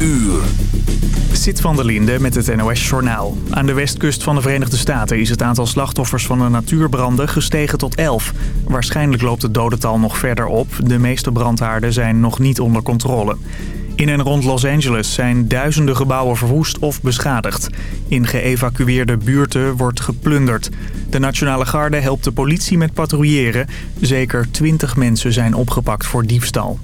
uur. Zit van der Linde met het NOS-journaal. Aan de westkust van de Verenigde Staten is het aantal slachtoffers van de natuurbranden gestegen tot 11. Waarschijnlijk loopt het dodental nog verder op. De meeste brandhaarden zijn nog niet onder controle. In en rond Los Angeles zijn duizenden gebouwen verwoest of beschadigd. In geëvacueerde buurten wordt geplunderd. De Nationale Garde helpt de politie met patrouilleren. Zeker 20 mensen zijn opgepakt voor diefstal.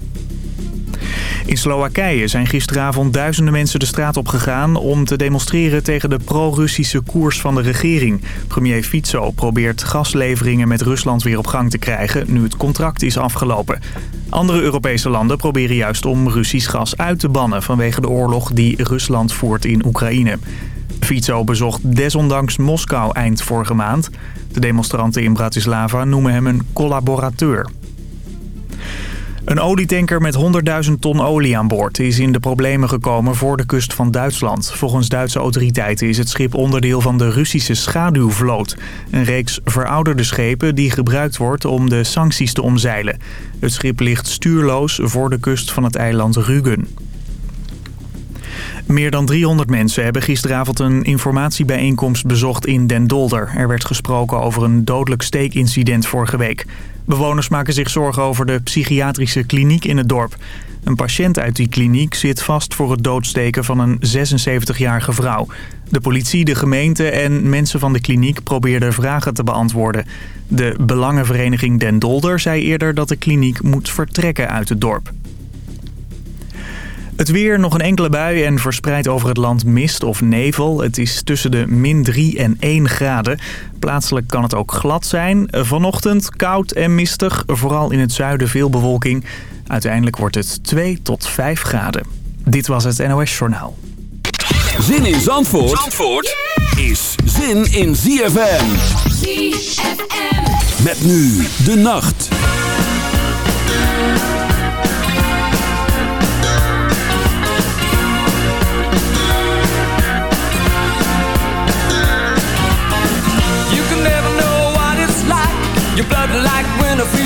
In Slowakije zijn gisteravond duizenden mensen de straat op gegaan om te demonstreren tegen de pro-Russische koers van de regering. Premier Fico probeert gasleveringen met Rusland weer op gang te krijgen, nu het contract is afgelopen. Andere Europese landen proberen juist om Russisch gas uit te bannen vanwege de oorlog die Rusland voert in Oekraïne. Fico bezocht desondanks Moskou eind vorige maand. De demonstranten in Bratislava noemen hem een collaborateur. Een olietanker met 100.000 ton olie aan boord is in de problemen gekomen voor de kust van Duitsland. Volgens Duitse autoriteiten is het schip onderdeel van de Russische schaduwvloot. Een reeks verouderde schepen die gebruikt wordt om de sancties te omzeilen. Het schip ligt stuurloos voor de kust van het eiland Rügen. Meer dan 300 mensen hebben gisteravond een informatiebijeenkomst bezocht in Den Dolder. Er werd gesproken over een dodelijk steekincident vorige week. Bewoners maken zich zorgen over de psychiatrische kliniek in het dorp. Een patiënt uit die kliniek zit vast voor het doodsteken van een 76-jarige vrouw. De politie, de gemeente en mensen van de kliniek probeerden vragen te beantwoorden. De Belangenvereniging Den Dolder zei eerder dat de kliniek moet vertrekken uit het dorp. Het weer, nog een enkele bui en verspreid over het land mist of nevel. Het is tussen de min 3 en 1 graden. Plaatselijk kan het ook glad zijn. Vanochtend koud en mistig, vooral in het zuiden veel bewolking. Uiteindelijk wordt het 2 tot 5 graden. Dit was het NOS Journaal. Zin in Zandvoort, Zandvoort is zin in ZFM. ZFM. Met nu de nacht.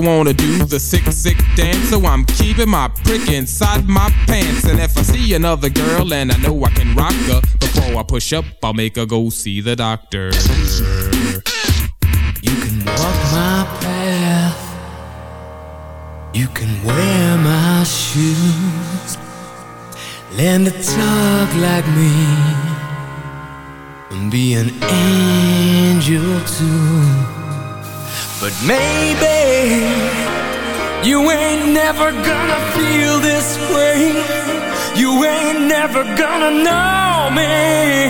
wanna do the sick, sick dance, so I'm keeping my prick inside my pants. And if I see another girl and I know I can rock her, before I push up, I'll make her go see the doctor. You can walk my path. You can wear my shoes. Learn to talk like me. And be an angel too. But maybe you ain't never gonna feel this way. You ain't never gonna know me.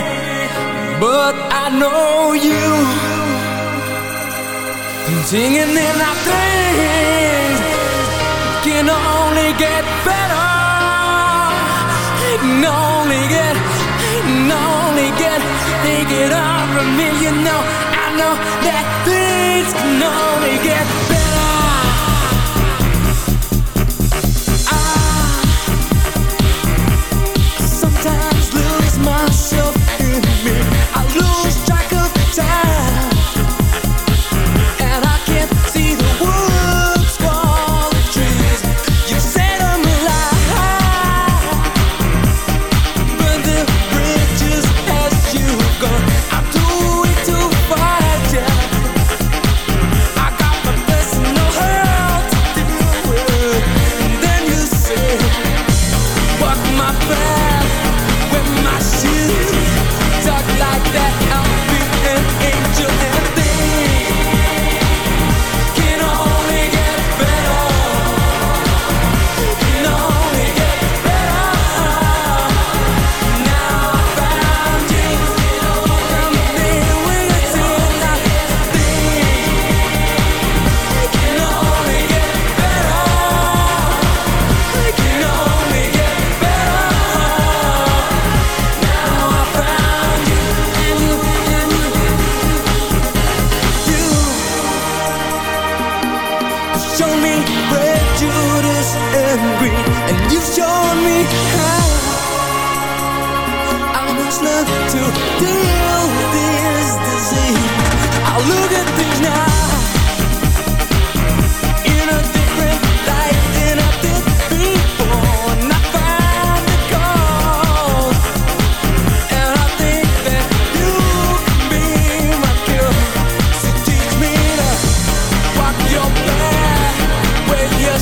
But I know you. Singing in our things can only get better. Can only get, can only get, take it all from me. You know, know that things can only get better.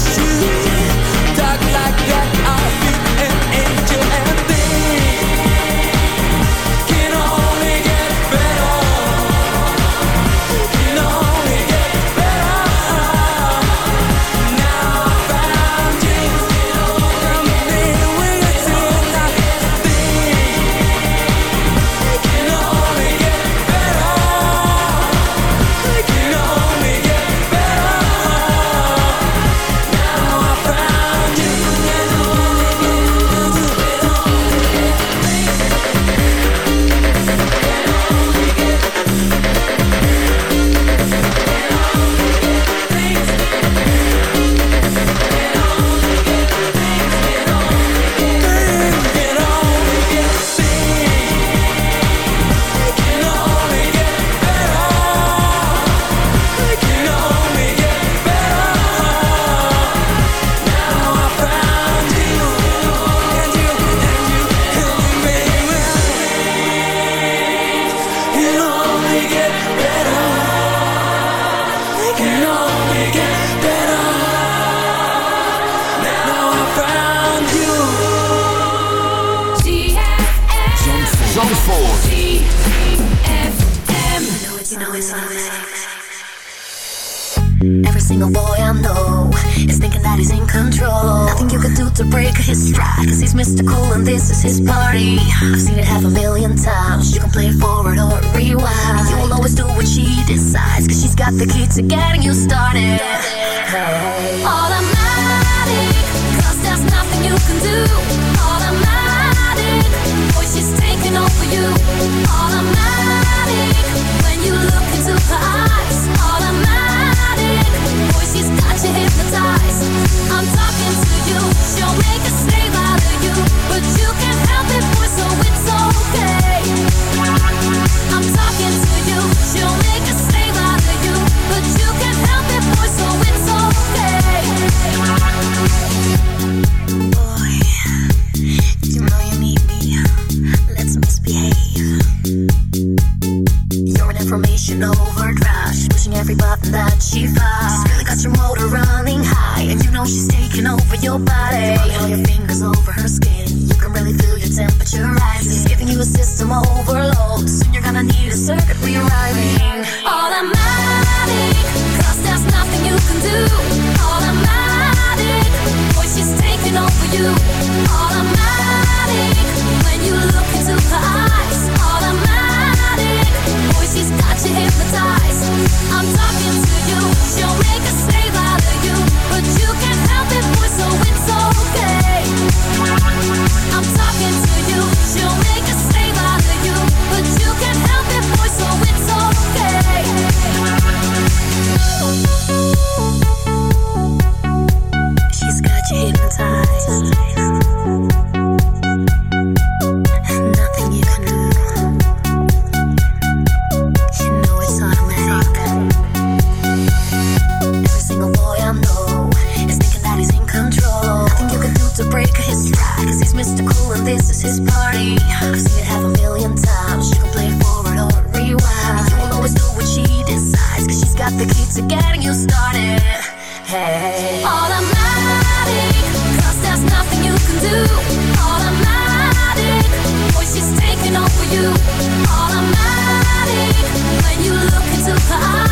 Wear Still feels like a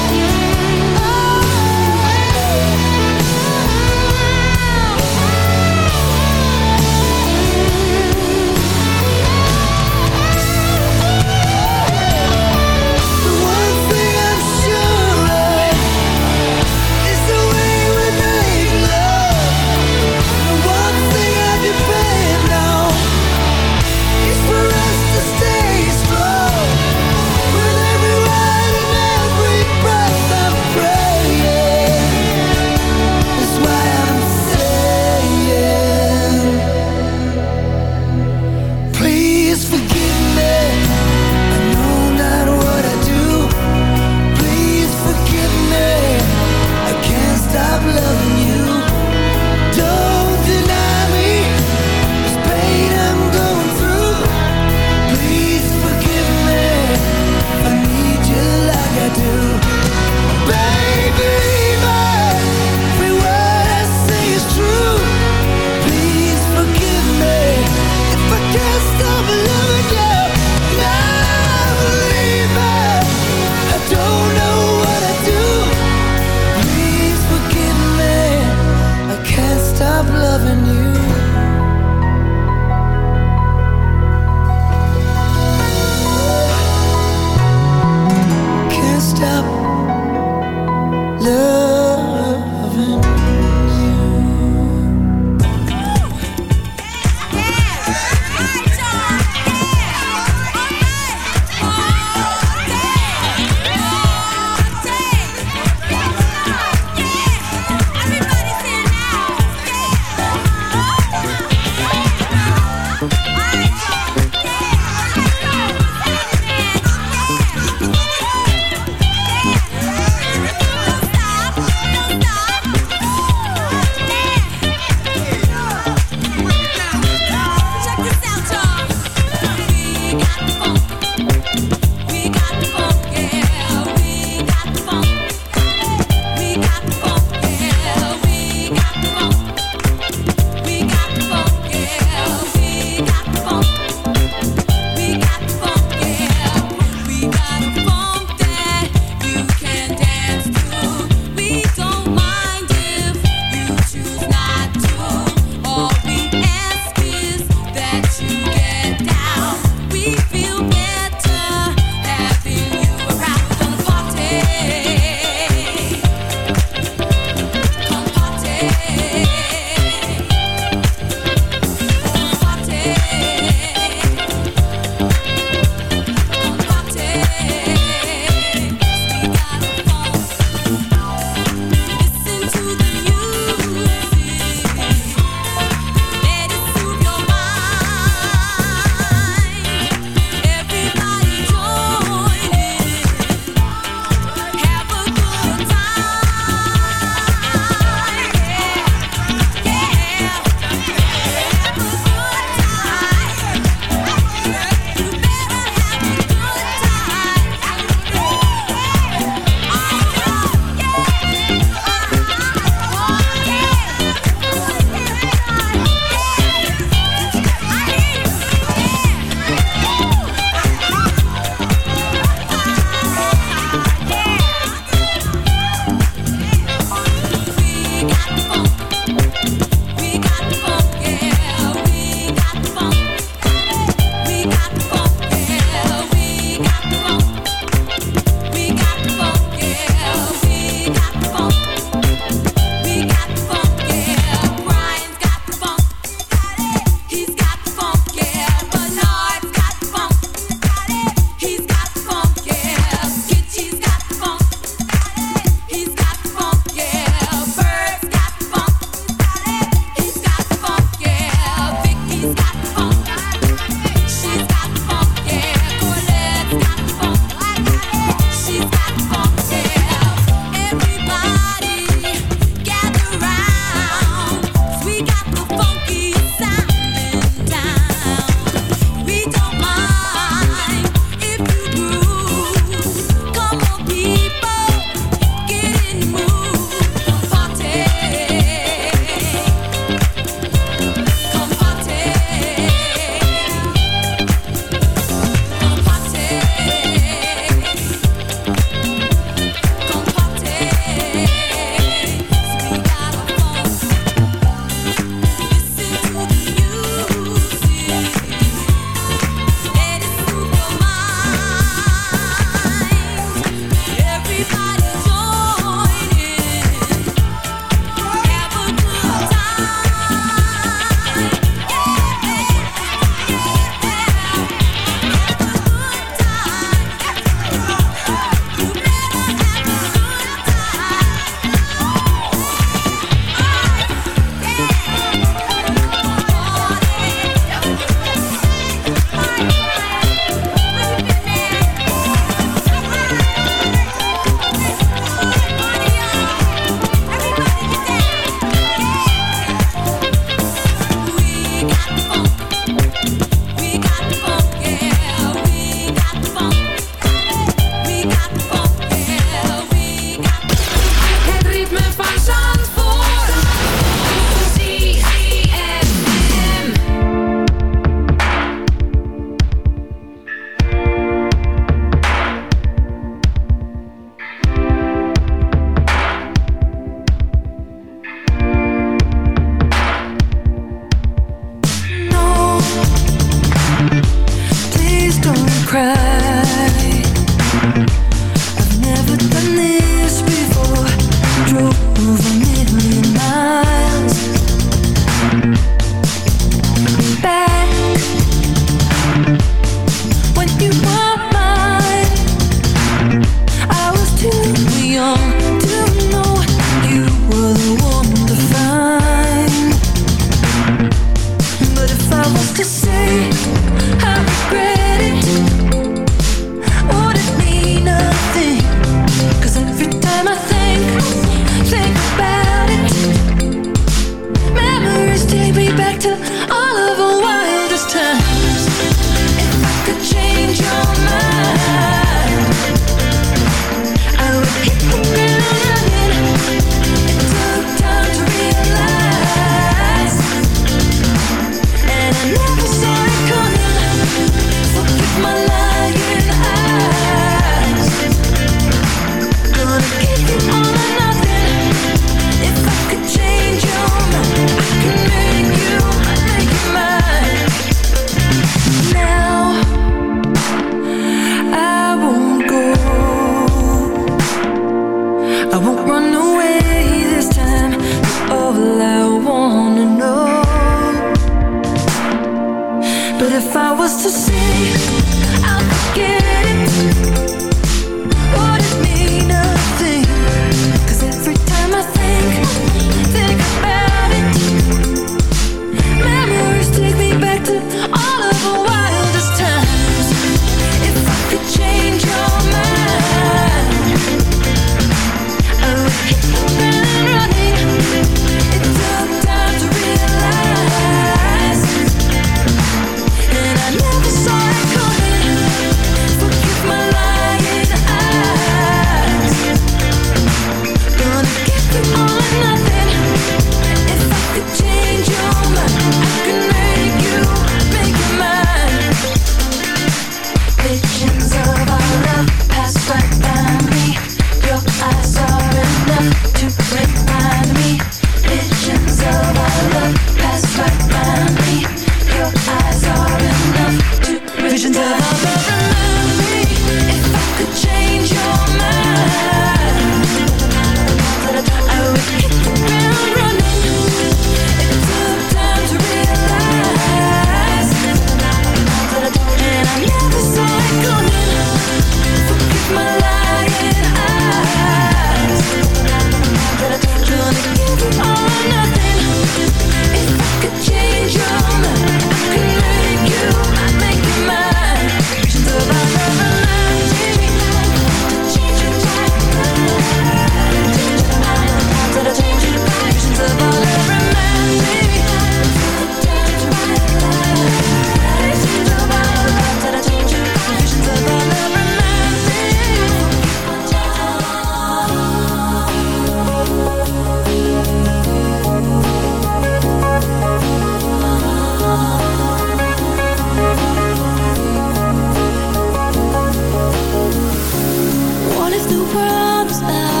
for arms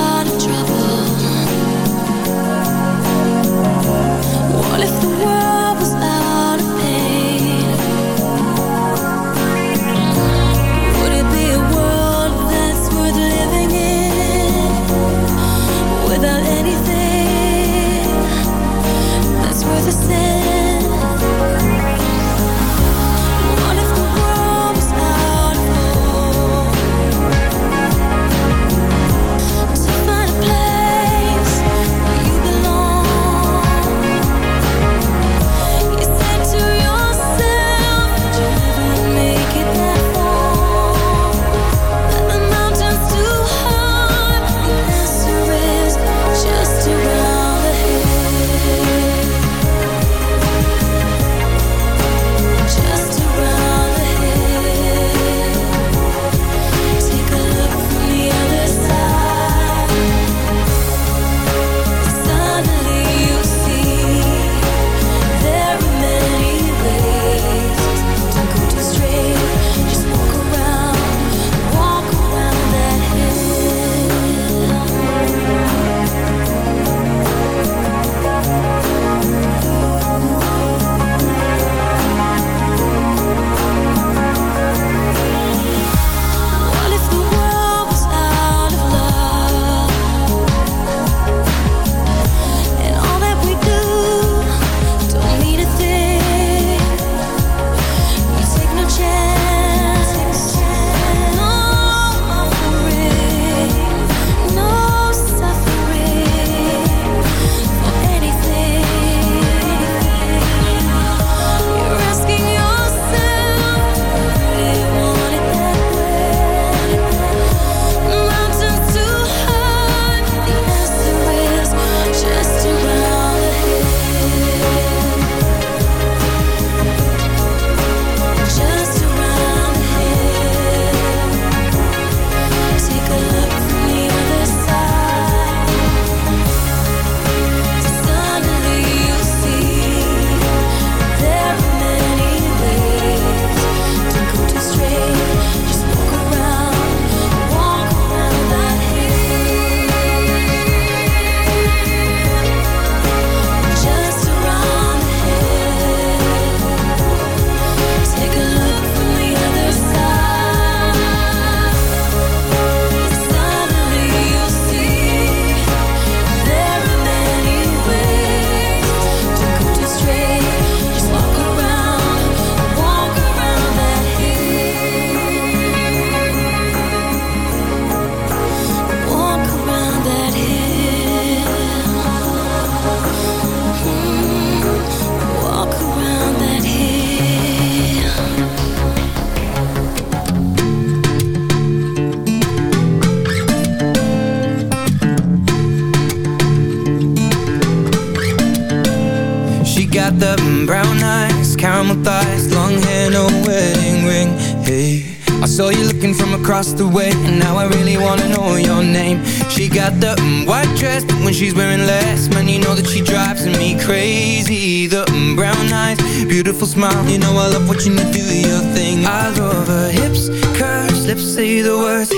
looking from across the way, and now I really wanna know your name. She got the mm, white dress, but when she's wearing less, man, you know that she drives me crazy. The mm, brown eyes, beautiful smile, you know I love watching you do your thing. I love her hips, curves, lips say the words.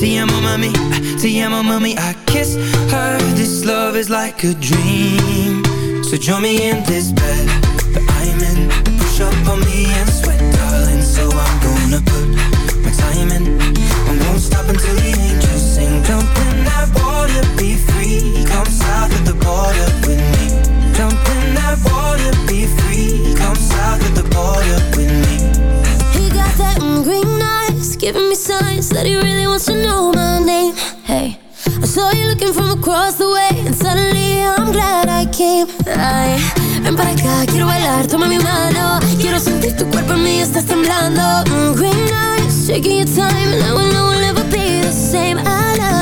Te mami, te amo, mami. I kiss her. This love is like a dream. So join me in this bed that I'm in. Push up on me and sweat, darling. So I'm gonna put the border with me. Jump in that water, be free. Come south of the border with me. He got that green eyes, giving me signs that he really wants to know my name. Hey. I saw you looking from across the way And suddenly I'm glad I came Ay, ven para acá, quiero bailar, toma mi mano Quiero sentir tu cuerpo en mí, estás temblando mm, Green eyes, shaking your time And I will know we'll never be the same I love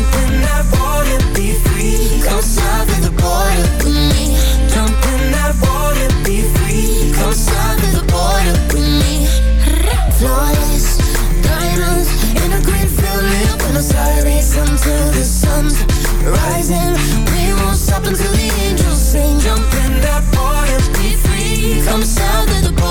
rising. We won't stop until the angels sing. Jump in that water, be free Come south of the border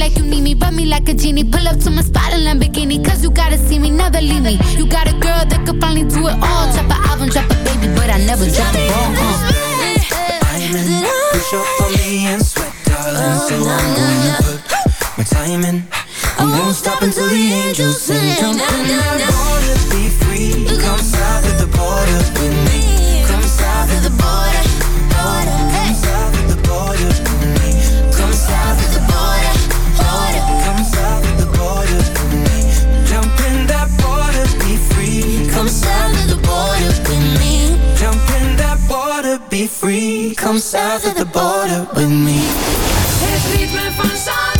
like you need me, rub me like a genie. Pull up to my spot in Lamborghini, cause you gotta see me, never leave me. You got a girl that could finally do it all. Drop an album, drop a baby, but I never drop the ball. Uh. Diamond, push up on me and sweat, darling. So I'm gonna put my time in. I won't stop until the angels sing. Jump in that water, be free. Come south of the border with me. Come south of the border. Come south of the border with me. Het ritme van Zandvoort.